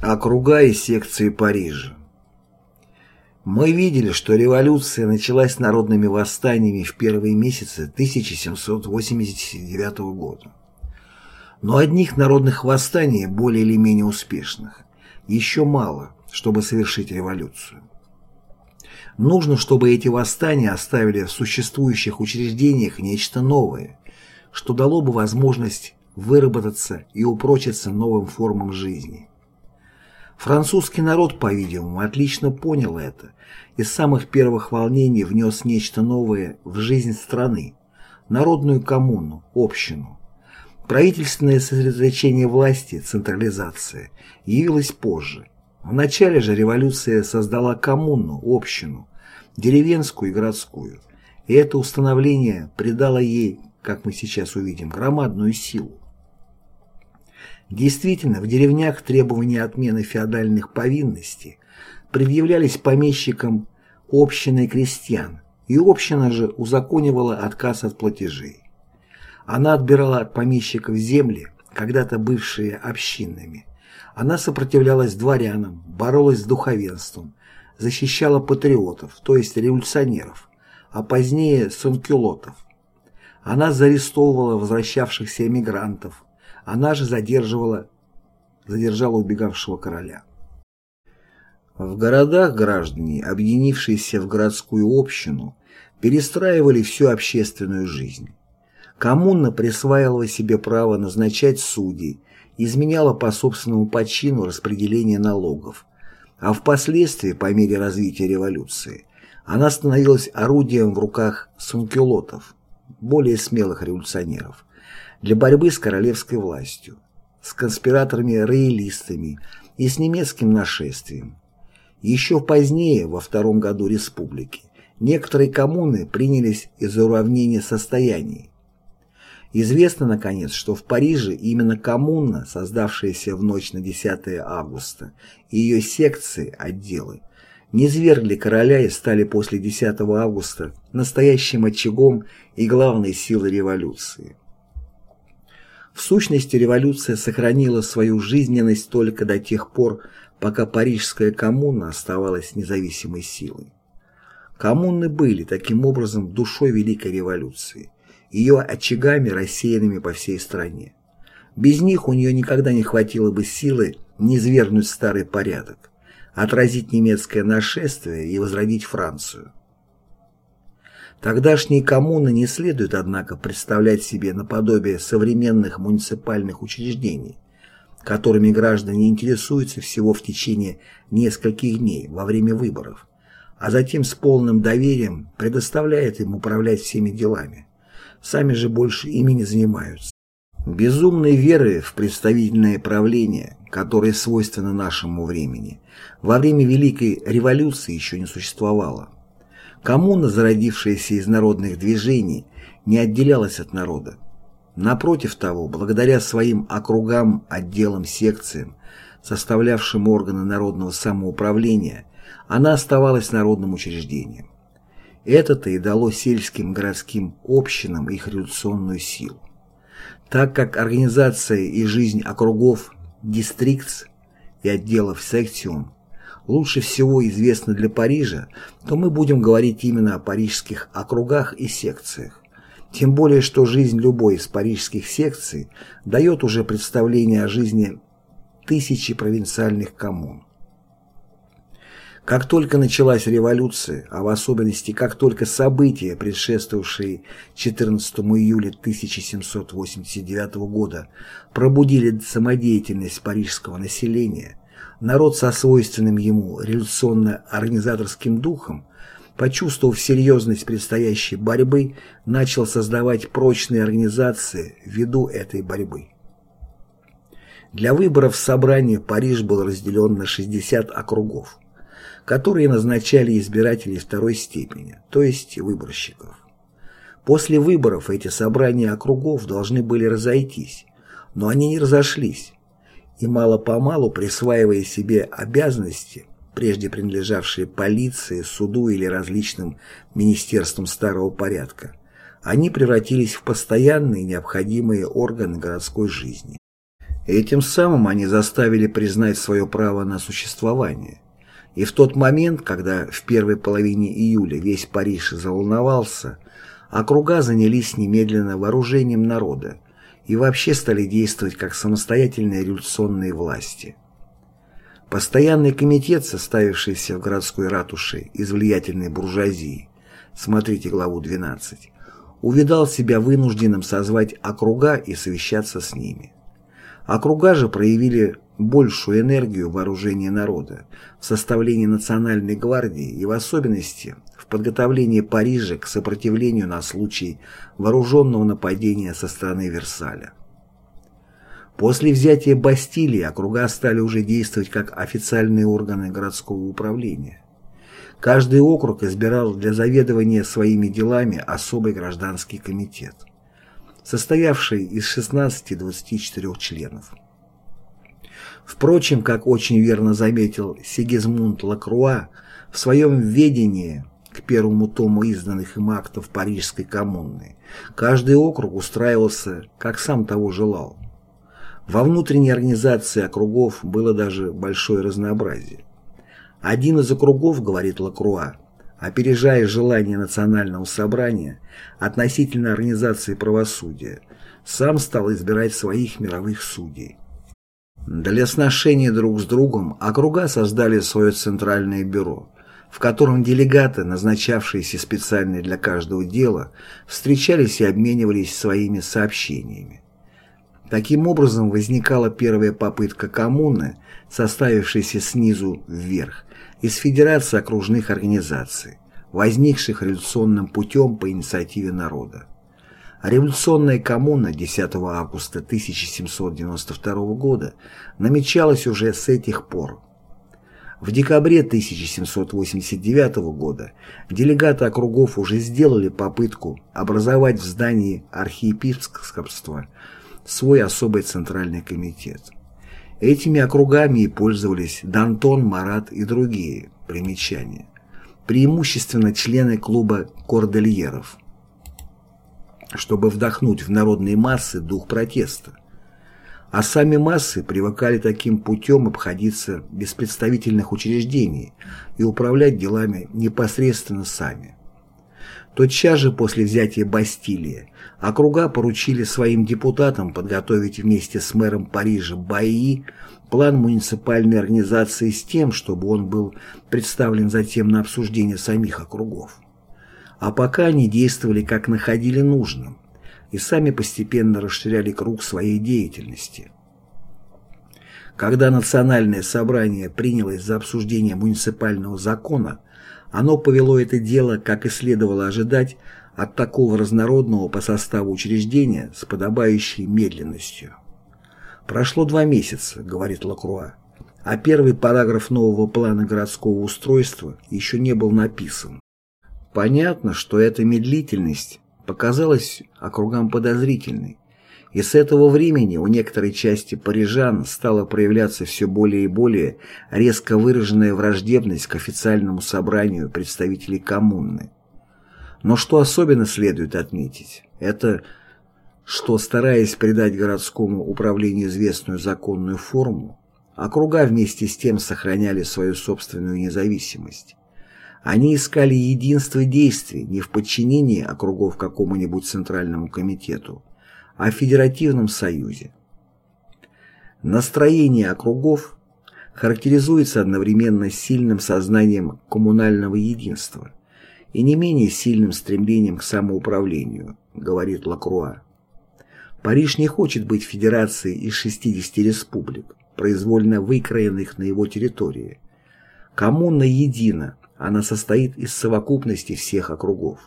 Округа и секции Парижа Мы видели, что революция началась народными восстаниями в первые месяцы 1789 года. Но одних народных восстаний, более или менее успешных, еще мало, чтобы совершить революцию. Нужно, чтобы эти восстания оставили в существующих учреждениях нечто новое, что дало бы возможность выработаться и упрочиться новым формам жизни. Французский народ, по-видимому, отлично понял это и с самых первых волнений внес нечто новое в жизнь страны – народную коммуну, общину. Правительственное сосредоточение власти, централизация, явилось позже. В начале же революция создала коммуну, общину, деревенскую и городскую, и это установление придало ей, как мы сейчас увидим, громадную силу. Действительно, в деревнях требования отмены феодальных повинностей предъявлялись помещикам общины крестьян, и община же узаконивала отказ от платежей. Она отбирала от помещиков земли, когда-то бывшие общинными. Она сопротивлялась дворянам, боролась с духовенством, защищала патриотов, то есть революционеров, а позднее санкюлотов. Она зарестовывала возвращавшихся эмигрантов, она же задерживала, задержала убегавшего короля. В городах граждане, объединившиеся в городскую общину, перестраивали всю общественную жизнь. Коммуна присваивала себе право назначать судей, изменяла по собственному почину распределение налогов, а впоследствии, по мере развития революции, она становилась орудием в руках санкюлотов, более смелых революционеров, для борьбы с королевской властью, с конспираторами-роялистами и с немецким нашествием. Еще позднее, во втором году республики, некоторые коммуны принялись из-за уравнения состояний. Известно, наконец, что в Париже именно коммуна, создавшаяся в ночь на 10 августа, и ее секции, отделы, низвергли короля и стали после 10 августа настоящим очагом и главной силой революции. В сущности, революция сохранила свою жизненность только до тех пор, пока Парижская коммуна оставалась независимой силой. Коммуны были, таким образом, душой Великой революции, ее очагами, рассеянными по всей стране. Без них у нее никогда не хватило бы силы низвергнуть старый порядок, отразить немецкое нашествие и возродить Францию. Тогдашние коммуны не следует, однако, представлять себе наподобие современных муниципальных учреждений, которыми граждане интересуются всего в течение нескольких дней во время выборов, а затем с полным доверием предоставляет им управлять всеми делами. Сами же больше ими не занимаются. Безумной веры в представительное правление, которое свойственно нашему времени, во время Великой революции еще не существовало. Коммуна, зародившаяся из народных движений, не отделялась от народа. Напротив того, благодаря своим округам, отделам, секциям, составлявшим органы народного самоуправления, она оставалась народным учреждением. Это-то и дало сельским городским общинам их революционную силу. Так как организация и жизнь округов, дистрикт и отделов секциум лучше всего известно для Парижа, то мы будем говорить именно о парижских округах и секциях. Тем более, что жизнь любой из парижских секций дает уже представление о жизни тысячи провинциальных коммун. Как только началась революция, а в особенности как только события, предшествовавшие 14 июля 1789 года, пробудили самодеятельность парижского населения, народ со свойственным ему революционно-организаторским духом, почувствовав серьезность предстоящей борьбы, начал создавать прочные организации ввиду этой борьбы. Для выборов в собрание Париж был разделен на 60 округов, которые назначали избирателей второй степени, то есть выборщиков. После выборов эти собрания округов должны были разойтись, но они не разошлись, и мало-помалу присваивая себе обязанности, прежде принадлежавшие полиции, суду или различным министерствам старого порядка, они превратились в постоянные необходимые органы городской жизни. Этим самым они заставили признать свое право на существование. И в тот момент, когда в первой половине июля весь Париж заволновался, округа занялись немедленно вооружением народа и вообще стали действовать как самостоятельные революционные власти. Постоянный комитет, составившийся в городской ратуше из влиятельной буржуазии, смотрите главу 12, увидал себя вынужденным созвать округа и совещаться с ними. Округа же проявили большую энергию вооружения народа в составлении национальной гвардии и в особенности в подготовлении Парижа к сопротивлению на случай вооруженного нападения со стороны Версаля. После взятия Бастилии округа стали уже действовать как официальные органы городского управления. Каждый округ избирал для заведования своими делами особый гражданский комитет, состоявший из 16-24 членов. Впрочем, как очень верно заметил Сигизмунд Лакруа в своем введении к первому тому изданных им актов Парижской коммуны, каждый округ устраивался, как сам того желал. Во внутренней организации округов было даже большое разнообразие. Один из округов, говорит Лакруа, опережая желание национального собрания относительно организации правосудия, сам стал избирать своих мировых судей. Для сношения друг с другом округа создали свое центральное бюро, в котором делегаты, назначавшиеся специально для каждого дела, встречались и обменивались своими сообщениями. Таким образом возникала первая попытка коммуны, составившейся снизу вверх, из Федерации окружных организаций, возникших революционным путем по инициативе народа. Революционная коммуна 10 августа 1792 года намечалась уже с этих пор. В декабре 1789 года делегаты округов уже сделали попытку образовать в здании архиепископства свой особый центральный комитет. Этими округами и пользовались Дантон, Марат и другие примечания, преимущественно члены клуба кордельеров, чтобы вдохнуть в народные массы дух протеста. А сами массы привыкали таким путем обходиться без представительных учреждений и управлять делами непосредственно сами. Тотчас же после взятия Бастилии округа поручили своим депутатам подготовить вместе с мэром Парижа Баи план муниципальной организации с тем, чтобы он был представлен затем на обсуждение самих округов. А пока они действовали как находили нужным и сами постепенно расширяли круг своей деятельности. Когда национальное собрание принялось за обсуждение муниципального закона, оно повело это дело, как и следовало ожидать, от такого разнородного по составу учреждения с подобающей медленностью. «Прошло два месяца», — говорит Лакруа, а первый параграф нового плана городского устройства еще не был написан. Понятно, что эта медлительность показалась округам подозрительной, и с этого времени у некоторой части парижан стала проявляться все более и более резко выраженная враждебность к официальному собранию представителей коммуны. Но что особенно следует отметить, это что, стараясь придать городскому управлению известную законную форму, округа вместе с тем сохраняли свою собственную независимость. Они искали единство действий не в подчинении округов какому-нибудь центральному комитету, о Федеративном Союзе. Настроение округов характеризуется одновременно сильным сознанием коммунального единства и не менее сильным стремлением к самоуправлению, говорит Лакруа. Париж не хочет быть федерацией из 60 республик, произвольно выкроенных на его территории. Коммуна едина, она состоит из совокупности всех округов.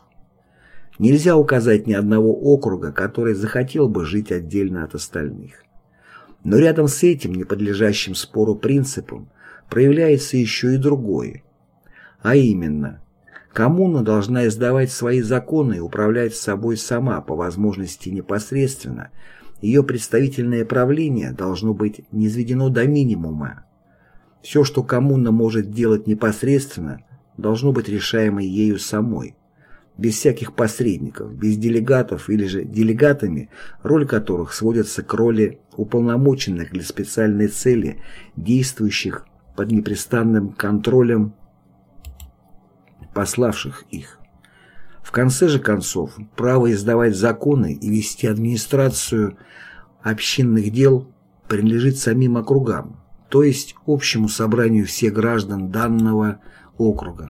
Нельзя указать ни одного округа, который захотел бы жить отдельно от остальных. Но рядом с этим, не подлежащим спору принципом, проявляется еще и другое. А именно, коммуна должна издавать свои законы и управлять собой сама, по возможности непосредственно. Ее представительное правление должно быть низведено до минимума. Все, что коммуна может делать непосредственно, должно быть решаемо ею самой без всяких посредников, без делегатов или же делегатами, роль которых сводится к роли уполномоченных для специальной цели, действующих под непрестанным контролем пославших их. В конце же концов, право издавать законы и вести администрацию общинных дел принадлежит самим округам, то есть общему собранию всех граждан данного округа.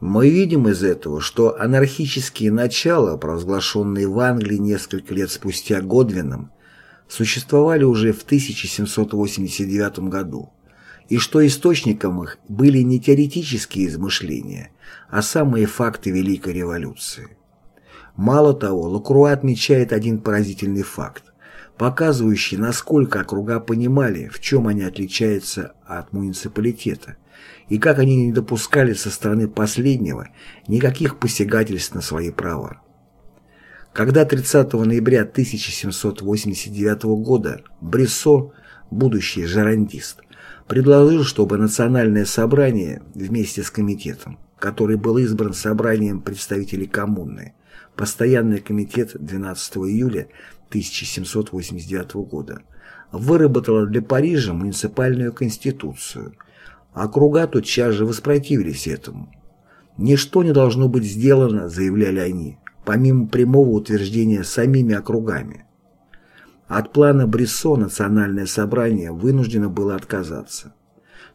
Мы видим из этого, что анархические начала, провозглашенные в Англии несколько лет спустя Годвином, существовали уже в 1789 году, и что источником их были не теоретические измышления, а самые факты Великой революции. Мало того, Лакруа отмечает один поразительный факт, показывающий, насколько округа понимали, в чем они отличаются от муниципалитета, и как они не допускали со стороны последнего никаких посягательств на свои права. Когда 30 ноября 1789 года Брессо, будущий жерандист, предложил, чтобы Национальное собрание вместе с комитетом, который был избран собранием представителей коммуны, Постоянный комитет 12 июля 1789 года, выработало для Парижа муниципальную конституцию – Округа тотчас же воспротивились этому. «Ничто не должно быть сделано», — заявляли они, помимо прямого утверждения самими округами. От плана Брессо национальное собрание вынуждено было отказаться.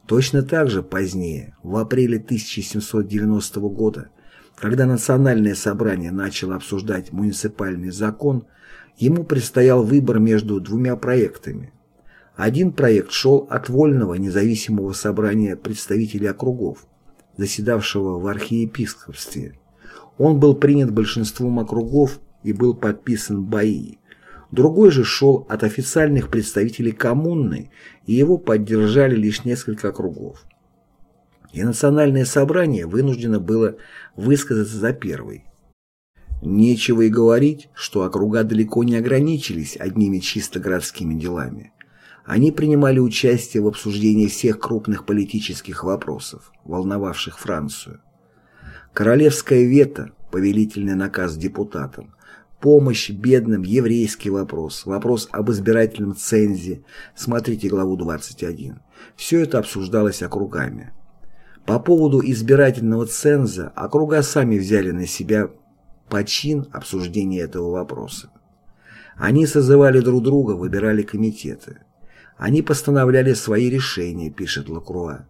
Точно так же позднее, в апреле 1790 года, когда национальное собрание начало обсуждать муниципальный закон, ему предстоял выбор между двумя проектами один проект шел от вольного независимого собрания представителей округов, заседавшего в архиепископстве. Он был принят большинством округов и был подписан Баи. Другой же шел от официальных представителей коммуны, и его поддержали лишь несколько округов. И национальное собрание вынуждено было высказаться за первый. Нечего и говорить, что округа далеко не ограничились одними чисто городскими делами. Они принимали участие в обсуждении всех крупных политических вопросов, волновавших Францию. Королевское вето, повелительный наказ депутатам, помощь бедным, еврейский вопрос, вопрос об избирательном цензе, смотрите главу 21. Все это обсуждалось округами. По поводу избирательного ценза округа сами взяли на себя почин обсуждения этого вопроса. Они созывали друг друга, выбирали комитеты. Они постановляли свои решения, пишет Лакруа,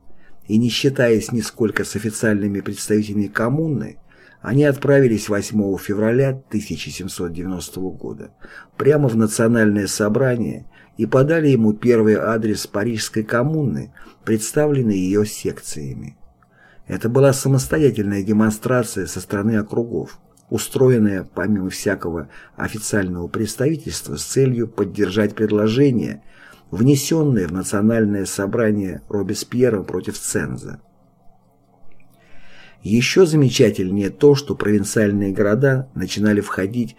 и не считаясь нисколько с официальными представителями коммуны, они отправились 8 февраля 1790 года прямо в национальное собрание и подали ему первый адрес Парижской коммуны, представленный ее секциями. Это была самостоятельная демонстрация со стороны округов, устроенная помимо всякого официального представительства с целью поддержать предложение – внесенные в Национальное собрание Робеспьера против Ценза. Еще замечательнее то, что провинциальные города начинали входить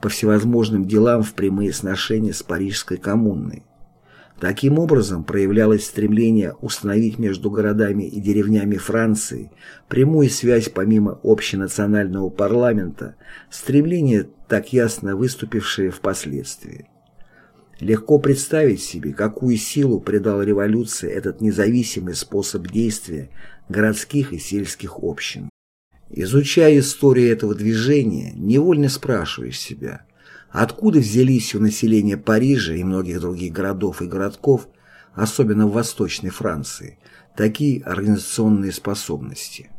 по всевозможным делам в прямые сношения с Парижской коммуной. Таким образом проявлялось стремление установить между городами и деревнями Франции прямую связь помимо общенационального парламента, стремление, так ясно выступившее впоследствии. Легко представить себе, какую силу придал революции этот независимый способ действия городских и сельских общин. Изучая историю этого движения, невольно спрашиваешь себя, откуда взялись у населения Парижа и многих других городов и городков, особенно в Восточной Франции, такие организационные способности.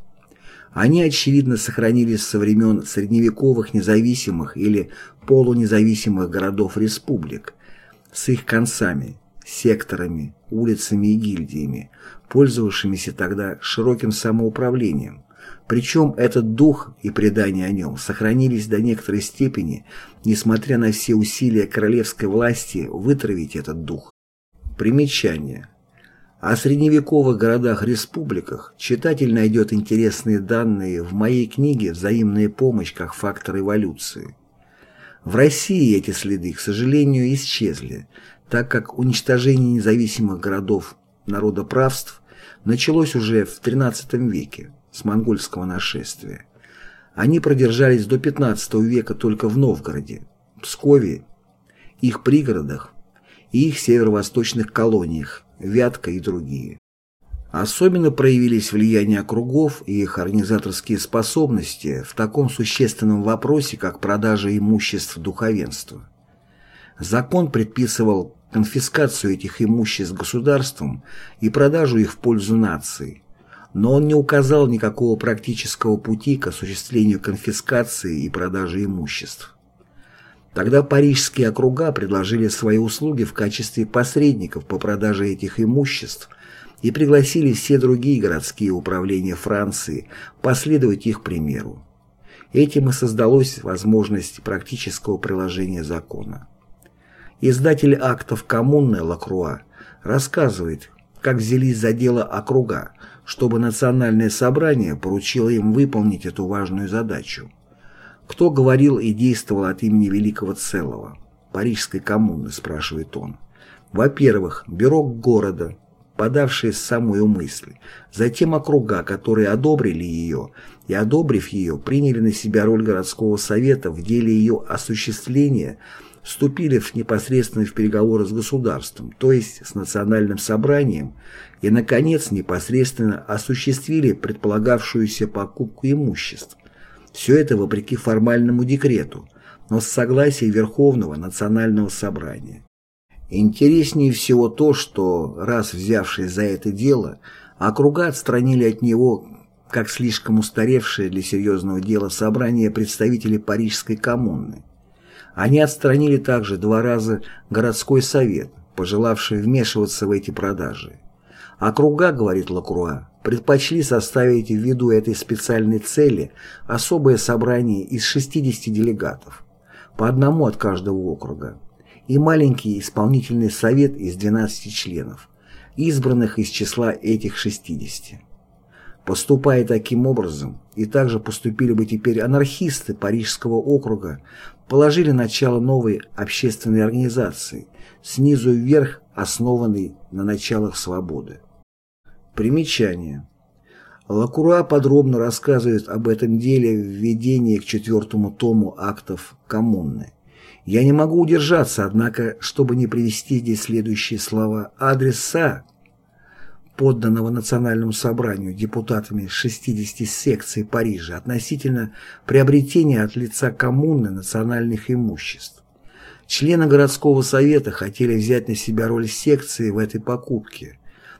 Они, очевидно, сохранились со времен средневековых независимых или полунезависимых городов-республик, с их концами, секторами, улицами и гильдиями, пользовавшимися тогда широким самоуправлением. Причем этот дух и предания о нем сохранились до некоторой степени, несмотря на все усилия королевской власти вытравить этот дух. Примечание. О средневековых городах-республиках читатель найдет интересные данные в моей книге «Взаимная помощь как фактор эволюции». В России эти следы, к сожалению, исчезли, так как уничтожение независимых городов народоправств началось уже в XIII веке с монгольского нашествия. Они продержались до XV века только в Новгороде, Пскове, их пригородах и их северо-восточных колониях, Вятка и другие. Особенно проявились влияние округов и их организаторские способности в таком существенном вопросе, как продажа имуществ духовенства. Закон предписывал конфискацию этих имуществ государством и продажу их в пользу нации, но он не указал никакого практического пути к осуществлению конфискации и продажи имуществ. Тогда парижские округа предложили свои услуги в качестве посредников по продаже этих имуществ и пригласили все другие городские управления Франции последовать их примеру. Этим и создалась возможность практического приложения закона. Издатель актов коммуны Лакруа рассказывает, как взялись за дело округа, чтобы национальное собрание поручило им выполнить эту важную задачу. Кто говорил и действовал от имени Великого Целого? Парижской коммуны, спрашивает он. Во-первых, бюро города, подавшие самую мысль, затем округа, которые одобрили ее, и, одобрив ее, приняли на себя роль городского совета в деле ее осуществления, вступили в непосредственно в переговоры с государством, то есть с национальным собранием, и, наконец, непосредственно осуществили предполагавшуюся покупку имуществ. Все это вопреки формальному декрету, но с согласия Верховного национального собрания. Интереснее всего то, что, раз взявшись за это дело, округа отстранили от него, как слишком устаревшее для серьезного дела собрание представителей Парижской коммуны. Они отстранили также два раза городской совет, пожелавший вмешиваться в эти продажи. Округа, говорит Лакруа, предпочли составить ввиду этой специальной цели особое собрание из 60 делегатов, по одному от каждого округа, и маленький исполнительный совет из 12 членов, избранных из числа этих 60. Поступая таким образом, и также поступили бы теперь анархисты Парижского округа, положили начало новой общественной организации, снизу вверх основанной на началах свободы. Примечание. Лакура подробно рассказывает об этом деле в введении к четвертому тому актов коммуны. Я не могу удержаться, однако, чтобы не привести здесь следующие слова. Адреса, подданного Национальному собранию депутатами 60 секций Парижа относительно приобретения от лица коммуны национальных имуществ. Члены городского совета хотели взять на себя роль секции в этой покупке,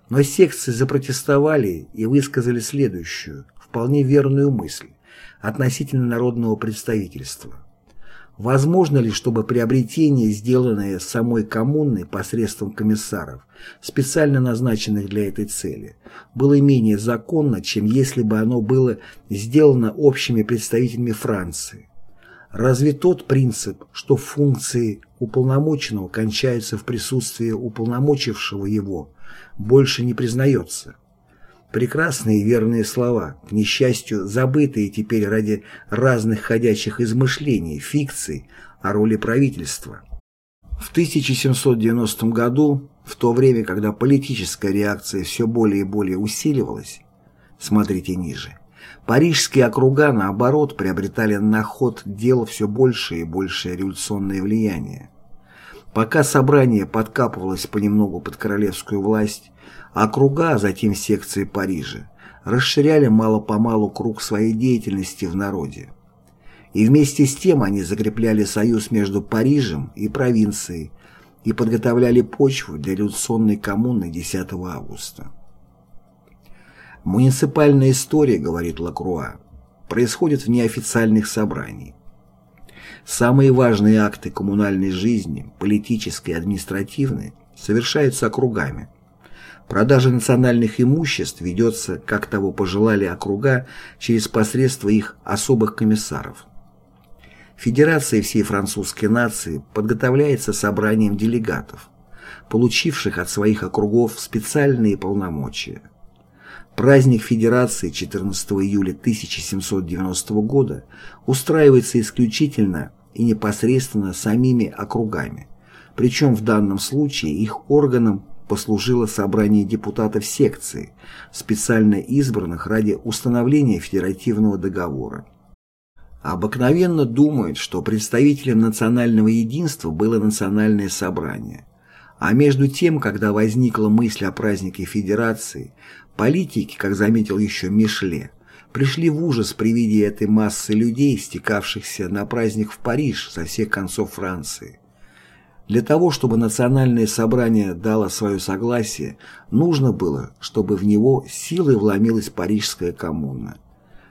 но секции запротестовали и высказали следующую, вполне верную мысль относительно народного представительства. Возможно ли, чтобы приобретение, сделанное самой коммуной посредством комиссаров, специально назначенных для этой цели, было менее законно, чем если бы оно было сделано общими представителями Франции? Разве тот принцип, что функции уполномоченного кончаются в присутствии уполномочившего его, больше не признается? Прекрасные верные слова, к несчастью, забытые теперь ради разных ходячих измышлений, фикций о роли правительства. В 1790 году, в то время, когда политическая реакция все более и более усиливалась, смотрите ниже, парижские округа, наоборот, приобретали на ход дел все большее и большее революционное влияние. Пока собрание подкапывалось понемногу под королевскую власть, округа, а затем секции Парижа, расширяли мало-помалу круг своей деятельности в народе. И вместе с тем они закрепляли союз между Парижем и провинцией и подготовляли почву для революционной коммуны 10 августа. Муниципальная история, говорит Лакруа, происходит в неофициальных собраниях. Самые важные акты коммунальной жизни, политической и административной, совершаются округами. Продажа национальных имуществ ведется, как того пожелали округа, через посредство их особых комиссаров. Федерация всей французской нации подготовляется собранием делегатов, получивших от своих округов специальные полномочия. Праздник Федерации 14 июля 1790 года устраивается исключительно и непосредственно самими округами, причем в данном случае их органом послужило собрание депутатов секции, специально избранных ради установления федеративного договора. обыкновенно думают, что представителем национального единства было национальное собрание. А между тем, когда возникла мысль о празднике Федерации, политики, как заметил еще Мишле, пришли в ужас при виде этой массы людей, стекавшихся на праздник в Париж со всех концов Франции. Для того, чтобы национальное собрание дало свое согласие, нужно было, чтобы в него силой вломилась Парижская коммуна.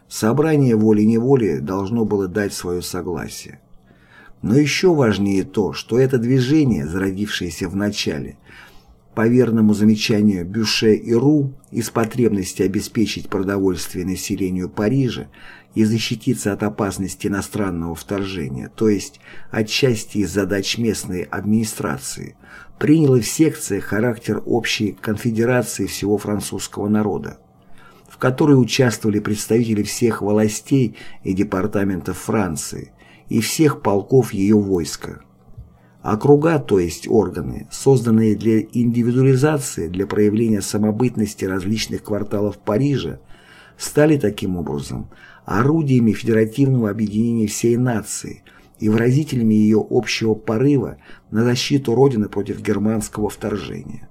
Собрание волей-неволей должно было дать свое согласие. Но еще важнее то, что это движение, зародившееся в начале, по верному замечанию Бюше и Ру, из потребности обеспечить продовольствие населению Парижа и защититься от опасности иностранного вторжения, то есть отчасти из задач местной администрации, приняло в секциях характер общей конфедерации всего французского народа, в которой участвовали представители всех властей и департаментов Франции и всех полков ее войска. Округа, то есть органы, созданные для индивидуализации, для проявления самобытности различных кварталов Парижа, стали таким образом орудиями федеративного объединения всей нации и выразителями ее общего порыва на защиту Родины против германского вторжения.